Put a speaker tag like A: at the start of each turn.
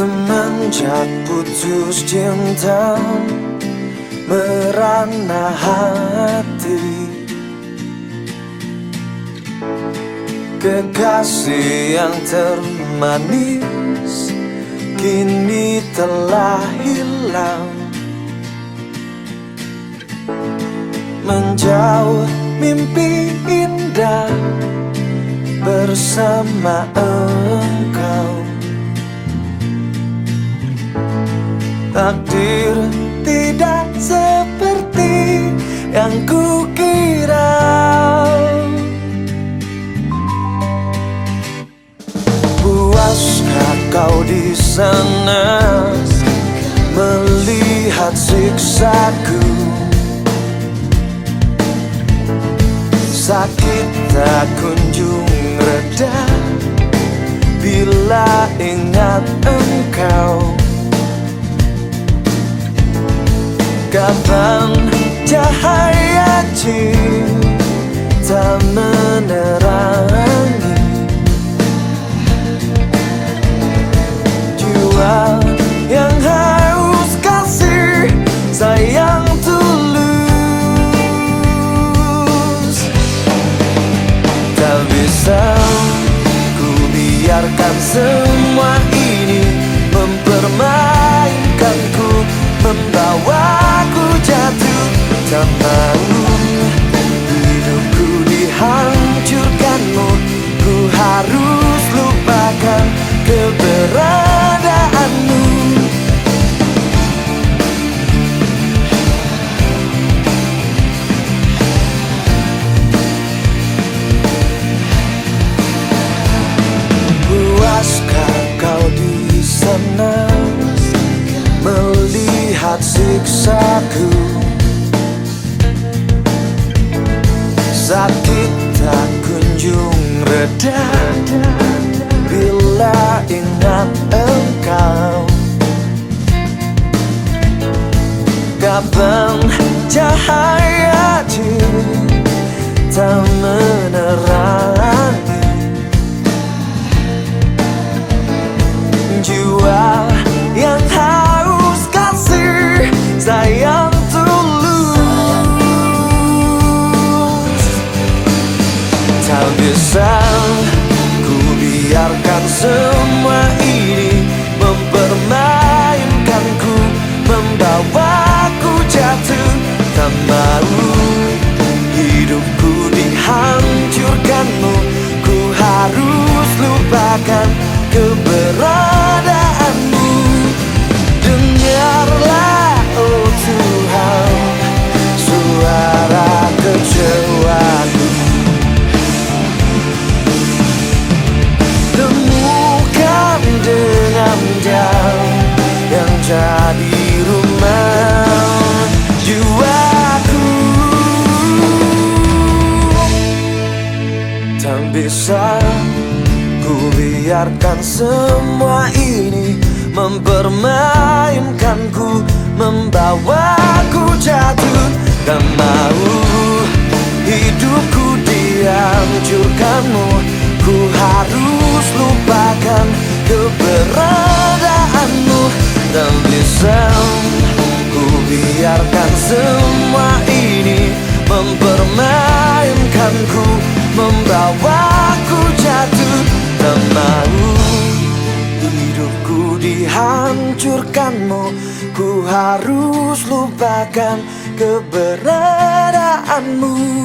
A: Sejak putus cinta Merana hati. Kekasih yang termanis Kini telah hilang. Menjauh mimpi indah Bersama Takdir tidak seperti yang kukira. Puaskah kau di sana? Melihat siksaku. Sakit tak kunjung reda. Bila ingat engkau Kapan cahaya cinta menerangi melihat siksaku. Sakit tak kunjung reda Bila ingat engkau. Kapan cahaya cinta menerangi Bisa ku biarkan semua ini Mempermainkanku, membawaku jatuh. Tak mau hidupku dihancurkanmu. Ku harus lupakan keberadaanmu dengan jauh Yang jadi rumah jiwaku. Tak bisa ku biarkan semua ini Mempermainkanku Membawaku hidupku dihancurkanmu Ku harus lupakan keberadaanmu